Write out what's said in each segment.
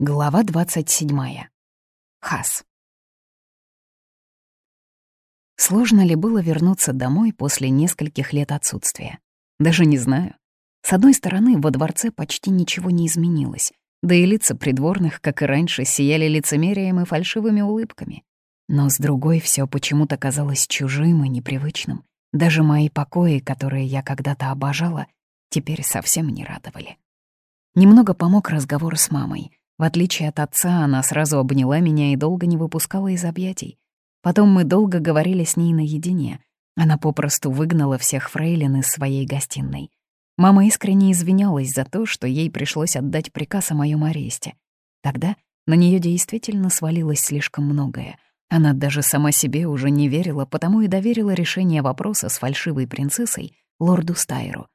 Глава 27. Хас. Сложно ли было вернуться домой после нескольких лет отсутствия? Даже не знаю. С одной стороны, во дворце почти ничего не изменилось, да и лица придворных, как и раньше, сияли лицемерием и фальшивыми улыбками. Но с другой все почему-то казалось чужим и непривычным. Даже мои покои, которые я когда-то обожала, теперь совсем не радовали. Немного помог разговор с мамой — в отличие от отца, она сразу обняла меня и долго не выпускала из объятий. Потом мы долго говорили с ней наедине. Она попросту выгнала всех фрейлин из своей гостиной. Мама искренне извинялась за то, что ей пришлось отдать приказ о моем аресте. Тогда на нее действительно свалилось слишком многое. Она даже сама себе уже не верила, потому и доверила решение вопроса с фальшивой принцессой лорду Стайру.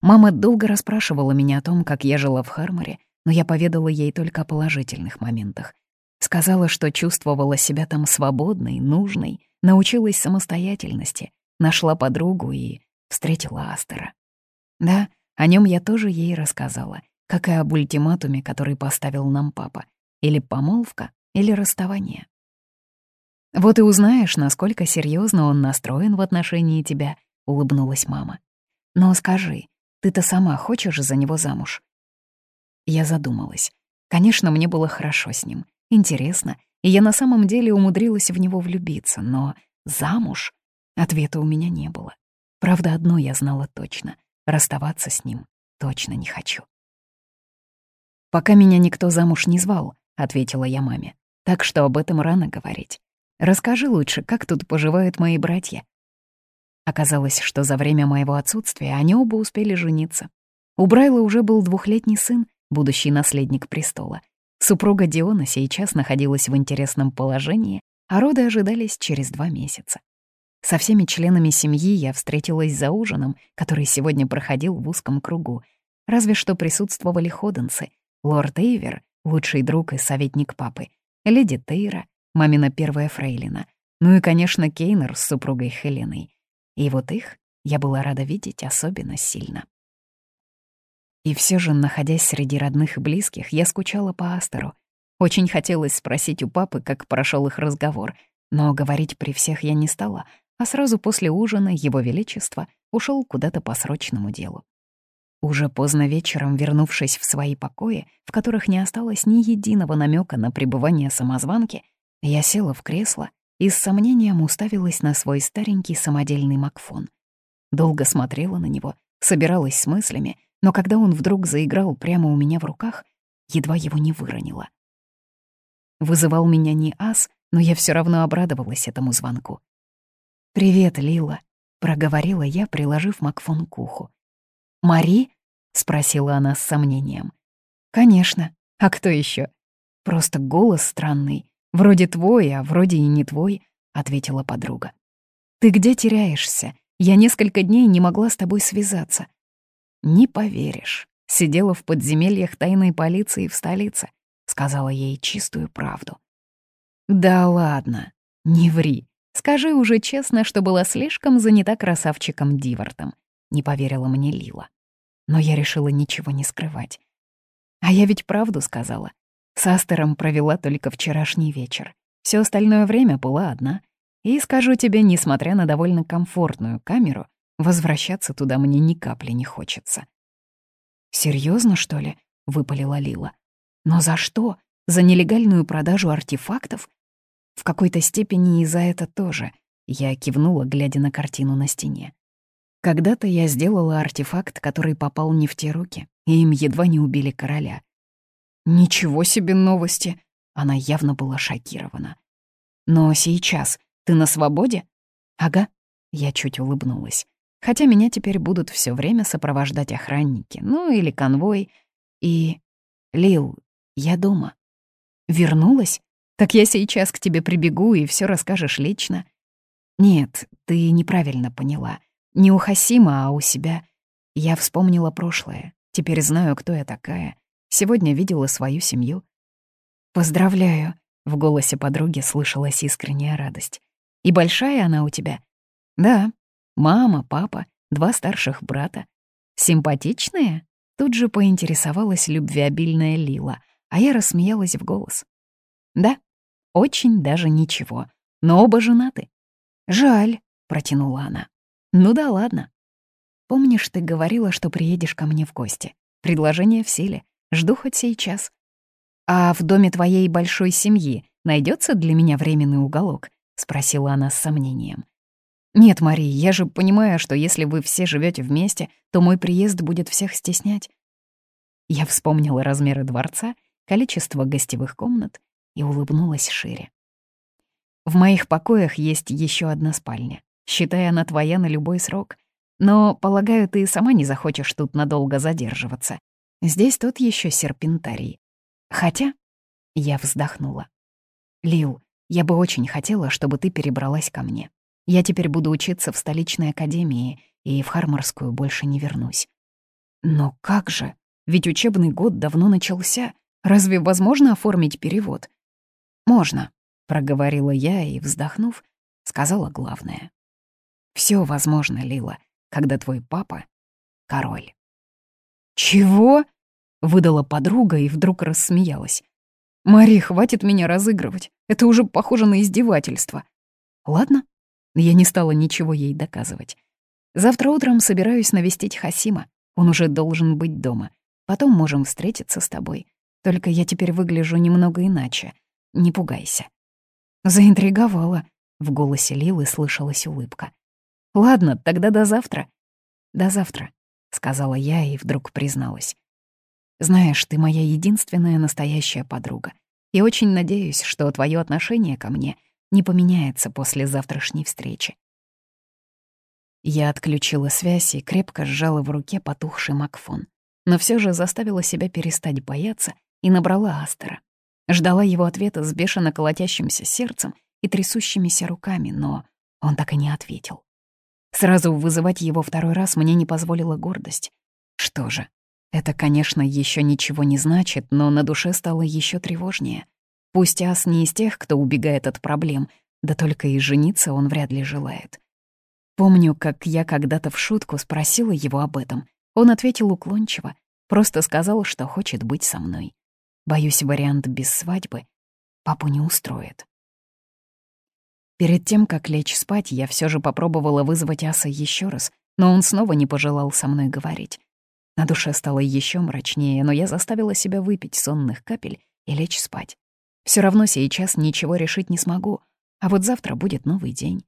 Мама долго расспрашивала меня о том, как я жила в Харморе, но я поведала ей только о положительных моментах. Сказала, что чувствовала себя там свободной, нужной, научилась самостоятельности, нашла подругу и встретила Астера. Да, о нем я тоже ей рассказала, как и об ультиматуме, который поставил нам папа. Или помолвка, или расставание. «Вот и узнаешь, насколько серьезно он настроен в отношении тебя», — улыбнулась мама. «Но скажи, ты-то сама хочешь за него замуж? Я задумалась. Конечно, мне было хорошо с ним, интересно, и я на самом деле умудрилась в него влюбиться, но замуж? Ответа у меня не было. Правда, одно я знала точно — расставаться с ним точно не хочу. «Пока меня никто замуж не звал», — ответила я маме, «так что об этом рано говорить. Расскажи лучше, как тут поживают мои братья». Оказалось, что за время моего отсутствия они оба успели жениться. У Брайла уже был двухлетний сын, будущий наследник престола. Супруга Диона сейчас находилась в интересном положении, а роды ожидались через два месяца. Со всеми членами семьи я встретилась за ужином, который сегодня проходил в узком кругу. Разве что присутствовали ходенцы, лорд Эйвер, лучший друг и советник папы, леди Тейра, мамина первая фрейлина, ну и, конечно, Кейнер с супругой Хеленой. И вот их я была рада видеть особенно сильно. И все же, находясь среди родных и близких, я скучала по Астеру. Очень хотелось спросить у папы, как прошел их разговор, но говорить при всех я не стала, а сразу после ужина Его Величество ушел куда-то по срочному делу. Уже поздно вечером, вернувшись в свои покои, в которых не осталось ни единого намека на пребывание самозванки, я села в кресло и с сомнением уставилась на свой старенький самодельный Макфон. Долго смотрела на него, собиралась с мыслями, но когда он вдруг заиграл прямо у меня в руках, едва его не выронила. Вызывал меня не ас, но я все равно обрадовалась этому звонку. «Привет, Лила», — проговорила я, приложив Макфон к уху. «Мари?» — спросила она с сомнением. «Конечно. А кто еще? Просто голос странный. Вроде твой, а вроде и не твой», — ответила подруга. «Ты где теряешься? Я несколько дней не могла с тобой связаться. «Не поверишь, сидела в подземельях тайной полиции в столице», — сказала ей чистую правду. «Да ладно, не ври. Скажи уже честно, что была слишком занята красавчиком Дивартом», — не поверила мне Лила. Но я решила ничего не скрывать. А я ведь правду сказала. С Астером провела только вчерашний вечер. Все остальное время была одна. И скажу тебе, несмотря на довольно комфортную камеру, Возвращаться туда мне ни капли не хочется. Серьезно, что ли?» — выпалила Лила. «Но за что? За нелегальную продажу артефактов?» «В какой-то степени и за это тоже», — я кивнула, глядя на картину на стене. «Когда-то я сделала артефакт, который попал не в те руки, и им едва не убили короля». «Ничего себе новости!» Она явно была шокирована. «Но сейчас ты на свободе?» «Ага», — я чуть улыбнулась. Хотя меня теперь будут все время сопровождать охранники, ну или конвой. И... Лил, я дома. Вернулась? Так я сейчас к тебе прибегу и все расскажешь лично. Нет, ты неправильно поняла. Не у Хасима, а у себя. Я вспомнила прошлое. Теперь знаю, кто я такая. Сегодня видела свою семью. «Поздравляю», — в голосе подруги слышалась искренняя радость. «И большая она у тебя?» «Да, Мама, папа, два старших брата. Симпатичные? Тут же поинтересовалась любвеобильная Лила, а я рассмеялась в голос. «Да, очень даже ничего, но оба женаты». «Жаль», — протянула она. «Ну да ладно. Помнишь, ты говорила, что приедешь ко мне в гости? Предложение в силе. Жду хоть сейчас. А в доме твоей большой семьи найдется для меня временный уголок?» — спросила она с сомнением. «Нет, Мария, я же понимаю, что если вы все живете вместе, то мой приезд будет всех стеснять». Я вспомнила размеры дворца, количество гостевых комнат и улыбнулась шире. «В моих покоях есть еще одна спальня. Считай, она твоя на любой срок. Но, полагаю, ты сама не захочешь тут надолго задерживаться. Здесь тот еще серпентарий. Хотя...» Я вздохнула. «Лил, я бы очень хотела, чтобы ты перебралась ко мне. Я теперь буду учиться в столичной академии и в Харморскую больше не вернусь. Но как же? Ведь учебный год давно начался. Разве возможно оформить перевод? Можно, проговорила я и, вздохнув, сказала главное. Все возможно, Лила, когда твой папа — король. «Чего?» — выдала подруга и вдруг рассмеялась. «Мари, хватит меня разыгрывать. Это уже похоже на издевательство. Ладно, я не стала ничего ей доказывать. Завтра утром собираюсь навестить Хасима. Он уже должен быть дома. Потом можем встретиться с тобой. Только я теперь выгляжу немного иначе. Не пугайся». Заинтриговала. В голосе Лилы слышалась улыбка. «Ладно, тогда до завтра». «До завтра», — сказала я и вдруг призналась. «Знаешь, ты моя единственная настоящая подруга. И очень надеюсь, что твое отношение ко мне — не поменяется после завтрашней встречи. Я отключила связь и крепко сжала в руке потухший Макфон, но все же заставила себя перестать бояться и набрала Астера. Ждала его ответа с бешено колотящимся сердцем и трясущимися руками, но он так и не ответил. Сразу вызывать его второй раз мне не позволила гордость. Что же, это, конечно, еще ничего не значит, но на душе стало еще тревожнее. Пусть Ас не из тех, кто убегает от проблем, да только и жениться он вряд ли желает. Помню, как я когда-то в шутку спросила его об этом. Он ответил уклончиво, просто сказал, что хочет быть со мной. Боюсь, вариант без свадьбы папу не устроит. Перед тем, как лечь спать, я все же попробовала вызвать Аса еще раз, но он снова не пожелал со мной говорить. На душе стало еще мрачнее, но я заставила себя выпить сонных капель и лечь спать. Все равно сейчас ничего решить не смогу, а вот завтра будет новый день.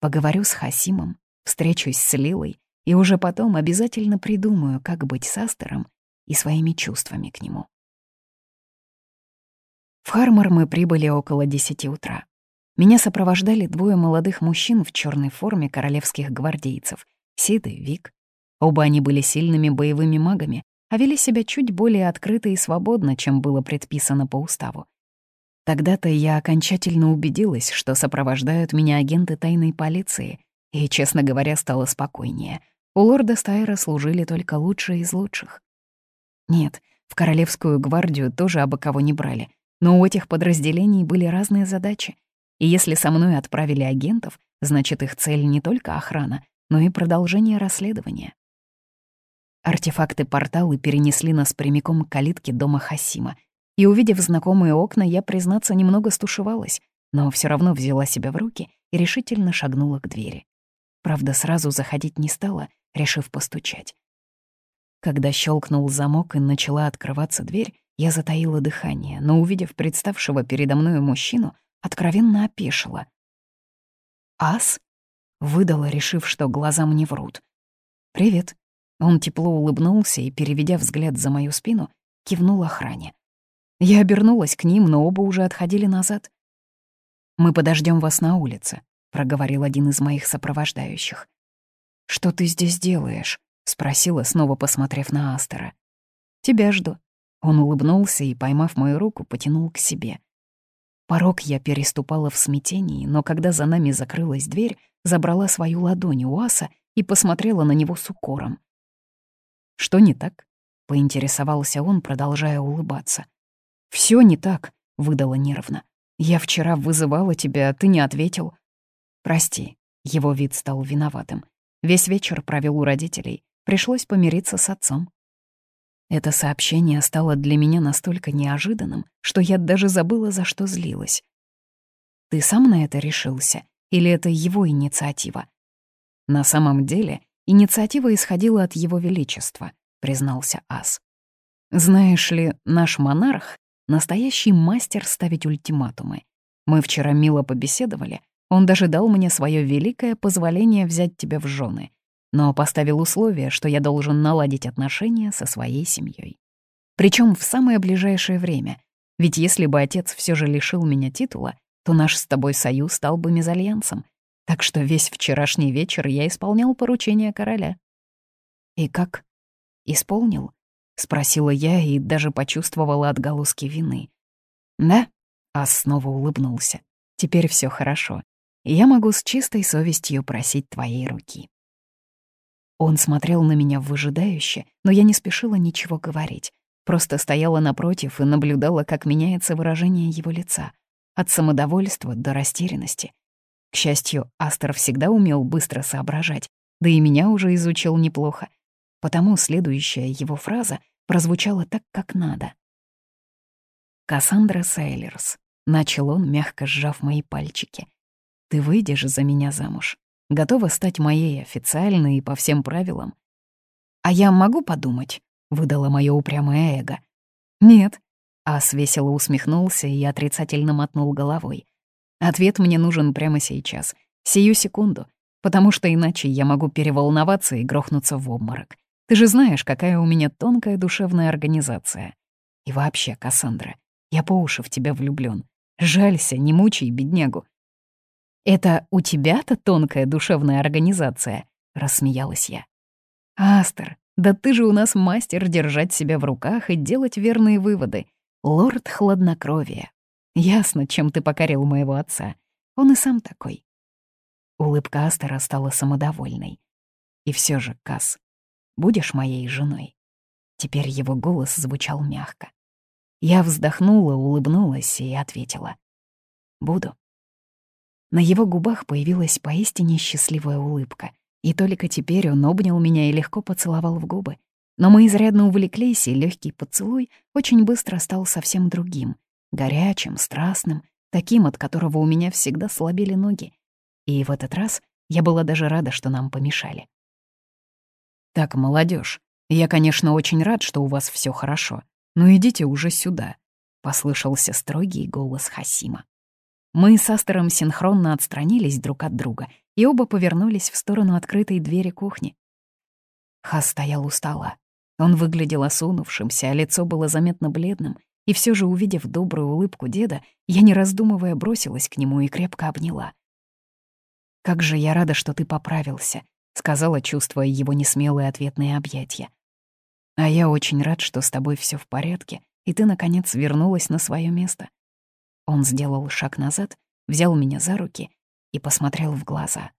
Поговорю с Хасимом, встречусь с Лилой и уже потом обязательно придумаю, как быть с Астером и своими чувствами к нему. В Хармор мы прибыли около десяти утра. Меня сопровождали двое молодых мужчин в черной форме королевских гвардейцев — Сид и Вик. Оба они были сильными боевыми магами, а вели себя чуть более открыто и свободно, чем было предписано по уставу. Тогда-то я окончательно убедилась, что сопровождают меня агенты тайной полиции, и, честно говоря, стало спокойнее. У лорда Стайра служили только лучшие из лучших. Нет, в Королевскую гвардию тоже абы кого не брали, но у этих подразделений были разные задачи. И если со мной отправили агентов, значит, их цель не только охрана, но и продолжение расследования. Артефакты-порталы перенесли нас прямиком к калитке дома Хасима, и, увидев знакомые окна, я, признаться, немного стушевалась, но все равно взяла себя в руки и решительно шагнула к двери. Правда, сразу заходить не стала, решив постучать. Когда щелкнул замок и начала открываться дверь, я затаила дыхание, но, увидев представшего передо мной мужчину, откровенно опешила. «Ас?» — выдала, решив, что глаза мне врут. «Привет». Он тепло улыбнулся и, переведя взгляд за мою спину, кивнул охране. Я обернулась к ним, но оба уже отходили назад. «Мы подождем вас на улице», — проговорил один из моих сопровождающих. «Что ты здесь делаешь?» — спросила, снова посмотрев на Астера. «Тебя жду». Он улыбнулся и, поймав мою руку, потянул к себе. Порог я переступала в смятении, но когда за нами закрылась дверь, забрала свою ладонь у Аса и посмотрела на него с укором. «Что не так?» — поинтересовался он, продолжая улыбаться. Все не так», — выдала нервно. «Я вчера вызывала тебя, а ты не ответил». «Прости», — его вид стал виноватым. Весь вечер провел у родителей. Пришлось помириться с отцом. Это сообщение стало для меня настолько неожиданным, что я даже забыла, за что злилась. «Ты сам на это решился? Или это его инициатива?» «На самом деле, инициатива исходила от его величества», — признался Ас. «Знаешь ли, наш монарх — настоящий мастер ставить ультиматумы. Мы вчера мило побеседовали, он даже дал мне свое великое позволение взять тебя в жены но поставил условие, что я должен наладить отношения со своей семьей. Причем в самое ближайшее время, ведь если бы отец все же лишил меня титула, то наш с тобой союз стал бы мезальянсом, так что весь вчерашний вечер я исполнял поручение короля. «И как? Исполнил?» — спросила я и даже почувствовала отголоски вины. «Да?» — Ас снова улыбнулся. «Теперь все хорошо. Я могу с чистой совестью просить твоей руки». Он смотрел на меня выжидающе, но я не спешила ничего говорить. Просто стояла напротив и наблюдала, как меняется выражение его лица. От самодовольства до растерянности. К счастью, Астер всегда умел быстро соображать, да и меня уже изучил неплохо. Потому следующая его фраза прозвучала так, как надо. «Кассандра Сейлерс», — начал он, мягко сжав мои пальчики. «Ты выйдешь за меня замуж?» готова стать моей официально и по всем правилам. «А я могу подумать?» — выдало мое упрямое эго. «Нет». Ас весело усмехнулся и отрицательно мотнул головой. «Ответ мне нужен прямо сейчас, сию секунду, потому что иначе я могу переволноваться и грохнуться в обморок. Ты же знаешь, какая у меня тонкая душевная организация. И вообще, Кассандра, я по уши в тебя влюблён. Жалься, не мучай беднягу. «Это у тебя-то тонкая душевная организация?» — рассмеялась я. «Астер, да ты же у нас мастер держать себя в руках и делать верные выводы. Лорд хладнокровия. Ясно, чем ты покорил моего отца. Он и сам такой». Улыбка Астера стала самодовольной. «И все же, Касс, будешь моей женой?» Теперь его голос звучал мягко. Я вздохнула, улыбнулась и ответила. «Буду». На его губах появилась поистине счастливая улыбка. И только теперь он обнял меня и легко поцеловал в губы. Но мы изрядно увлеклись, и легкий поцелуй очень быстро стал совсем другим. Горячим, страстным, таким, от которого у меня всегда слабели ноги. И в этот раз я была даже рада, что нам помешали. «Так, молодежь, я, конечно, очень рад, что у вас все хорошо, но идите уже сюда», — послышался строгий голос Хасима. Мы с Астером синхронно отстранились друг от друга и оба повернулись в сторону открытой двери кухни. Хас стоял у стола. Он выглядел осунувшимся, а лицо было заметно бледным, и все же, увидев добрую улыбку деда, я, не раздумывая, бросилась к нему и крепко обняла. «Как же я рада, что ты поправился», — сказала, чувствуя его несмелые ответные объятия. «А я очень рад, что с тобой все в порядке, и ты, наконец, вернулась на свое место. Он сделал шаг назад, взял меня за руки и посмотрел в глаза.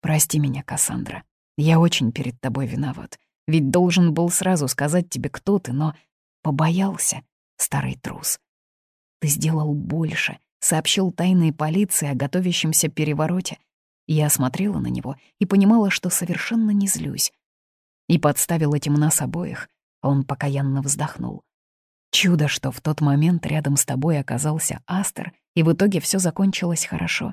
«Прости меня, Кассандра. Я очень перед тобой виноват. Ведь должен был сразу сказать тебе, кто ты, но побоялся, старый трус. Ты сделал больше, сообщил тайной полиции о готовящемся перевороте. Я смотрела на него и понимала, что совершенно не злюсь. И подставил этим нас обоих, он покаянно вздохнул. Чудо, что в тот момент рядом с тобой оказался Астер, и в итоге все закончилось хорошо.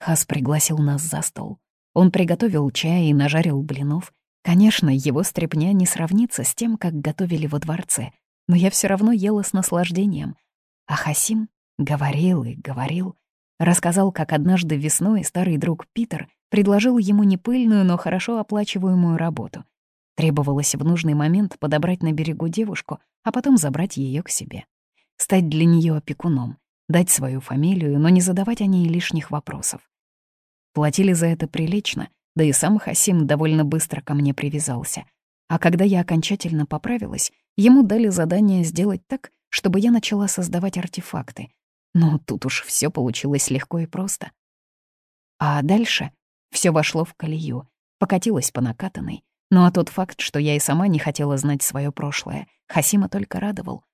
Хас пригласил нас за стол. Он приготовил чай и нажарил блинов. Конечно, его стряпня не сравнится с тем, как готовили во дворце, но я все равно ела с наслаждением. А Хасим говорил и говорил. Рассказал, как однажды весной старый друг Питер предложил ему не пыльную, но хорошо оплачиваемую работу. Требовалось в нужный момент подобрать на берегу девушку, а потом забрать ее к себе. Стать для нее опекуном, дать свою фамилию, но не задавать о ней лишних вопросов. Платили за это прилично, да и сам Хасим довольно быстро ко мне привязался. А когда я окончательно поправилась, ему дали задание сделать так, чтобы я начала создавать артефакты. Но тут уж все получилось легко и просто. А дальше все вошло в колею, покатилось по накатанной, ну а тот факт, что я и сама не хотела знать свое прошлое, Хасима только радовал.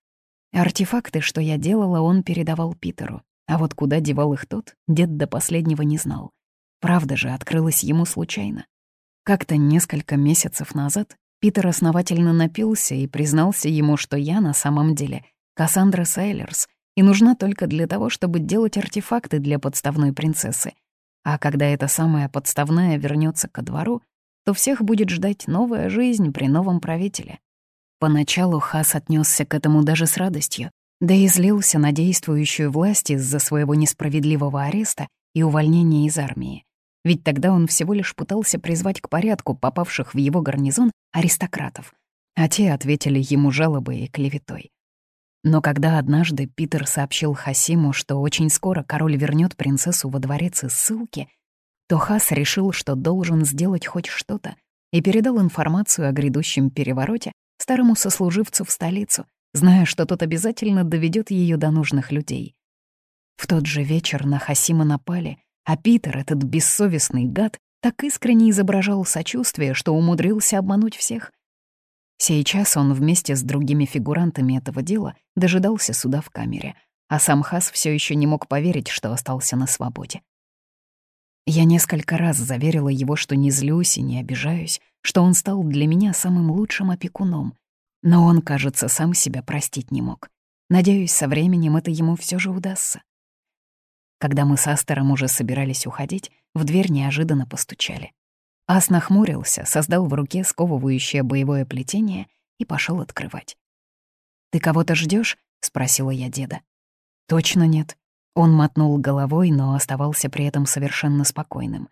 Артефакты, что я делала, он передавал Питеру. А вот куда девал их тот, дед до последнего не знал. Правда же открылась ему случайно. Как-то несколько месяцев назад Питер основательно напился и признался ему, что я на самом деле Кассандра Сейлерс и нужна только для того, чтобы делать артефакты для подставной принцессы. А когда эта самая подставная вернется ко двору, то всех будет ждать новая жизнь при новом правителе. Поначалу Хас отнесся к этому даже с радостью, да и злился на действующую власть из-за своего несправедливого ареста и увольнения из армии. Ведь тогда он всего лишь пытался призвать к порядку попавших в его гарнизон аристократов, а те ответили ему жалобой и клеветой. Но когда однажды Питер сообщил Хасиму, что очень скоро король вернет принцессу во дворец из ссылки, то Хас решил, что должен сделать хоть что-то, и передал информацию о грядущем перевороте старому сослуживцу в столицу, зная, что тот обязательно доведет ее до нужных людей. В тот же вечер на Хасима напали, а Питер, этот бессовестный гад, так искренне изображал сочувствие, что умудрился обмануть всех. Сейчас он вместе с другими фигурантами этого дела дожидался суда в камере, а сам Хас все еще не мог поверить, что остался на свободе. Я несколько раз заверила его, что не злюсь и не обижаюсь, что он стал для меня самым лучшим опекуном. Но он, кажется, сам себя простить не мог. Надеюсь, со временем это ему все же удастся. Когда мы с Астером уже собирались уходить, в дверь неожиданно постучали. Ас нахмурился, создал в руке сковывающее боевое плетение и пошел открывать. «Ты кого-то ждешь? спросила я деда. «Точно нет», он мотнул головой, но оставался при этом совершенно спокойным.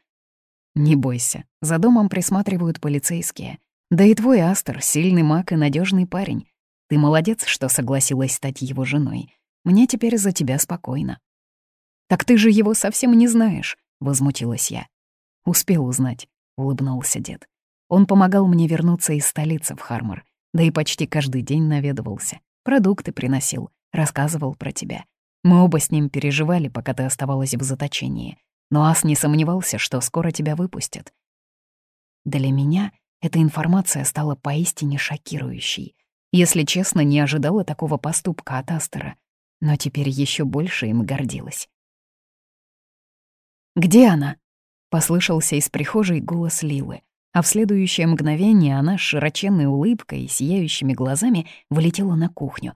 «Не бойся, за домом присматривают полицейские. Да и твой Астер — сильный маг и надежный парень. Ты молодец, что согласилась стать его женой. Мне теперь за тебя спокойно». «Так ты же его совсем не знаешь», — возмутилась я. «Успел узнать», — улыбнулся дед. «Он помогал мне вернуться из столицы в Хармор, да и почти каждый день наведывался. Продукты приносил, рассказывал про тебя. Мы оба с ним переживали, пока ты оставалась в заточении. Но Ас не сомневался, что скоро тебя выпустят. Для меня эта информация стала поистине шокирующей. Если честно, не ожидала такого поступка от Астера, но теперь еще больше им гордилась. «Где она?» — послышался из прихожей голос Лилы, а в следующее мгновение она с широченной улыбкой и сияющими глазами вылетела на кухню.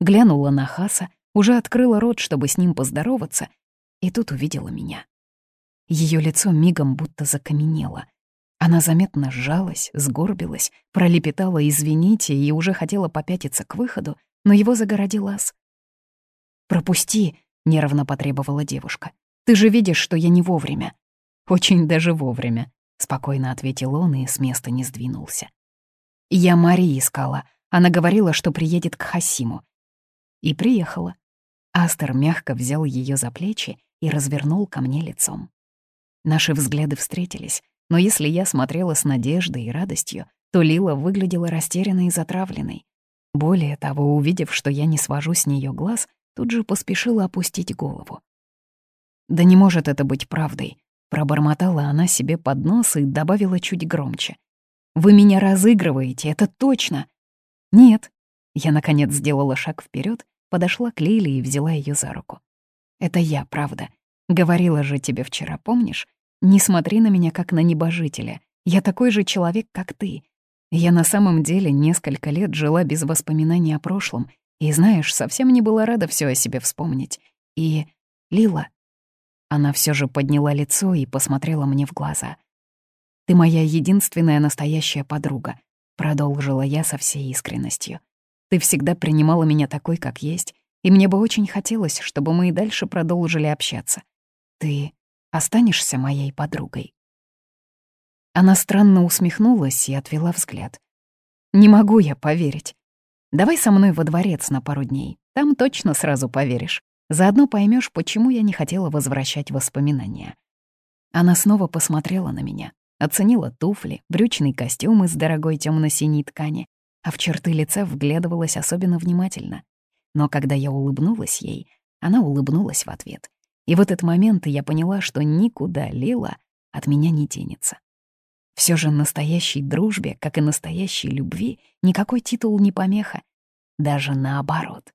Глянула на Хаса, уже открыла рот, чтобы с ним поздороваться, и тут увидела меня. Ее лицо мигом будто закаменело. Она заметно сжалась, сгорбилась, пролепетала «извините» и уже хотела попятиться к выходу, но его загородил ас. «Пропусти», — нервно потребовала девушка. «Ты же видишь, что я не вовремя». «Очень даже вовремя», — спокойно ответил он и с места не сдвинулся. «Я Мари искала. Она говорила, что приедет к Хасиму. И приехала. Астер мягко взял ее за плечи и развернул ко мне лицом. Наши взгляды встретились, но если я смотрела с надеждой и радостью, то Лила выглядела растерянной и затравленной. Более того, увидев, что я не свожу с нее глаз, тут же поспешила опустить голову. «Да не может это быть правдой», — пробормотала она себе под нос и добавила чуть громче. «Вы меня разыгрываете, это точно!» «Нет». Я, наконец, сделала шаг вперед подошла к Лиле и взяла ее за руку. «Это я, правда. Говорила же тебе вчера, помнишь? Не смотри на меня как на небожителя. Я такой же человек, как ты. Я на самом деле несколько лет жила без воспоминаний о прошлом, и, знаешь, совсем не была рада все о себе вспомнить. И... Лила...» Она все же подняла лицо и посмотрела мне в глаза. «Ты моя единственная настоящая подруга», — продолжила я со всей искренностью. Ты всегда принимала меня такой, как есть, и мне бы очень хотелось, чтобы мы и дальше продолжили общаться. Ты останешься моей подругой?» Она странно усмехнулась и отвела взгляд. «Не могу я поверить. Давай со мной во дворец на пару дней. Там точно сразу поверишь. Заодно поймешь, почему я не хотела возвращать воспоминания». Она снова посмотрела на меня, оценила туфли, брючный костюм из дорогой темно синей ткани, а в черты лица вглядывалась особенно внимательно. Но когда я улыбнулась ей, она улыбнулась в ответ. И в этот момент я поняла, что никуда Лила от меня не денется. Все же настоящей дружбе, как и настоящей любви, никакой титул не помеха. Даже наоборот.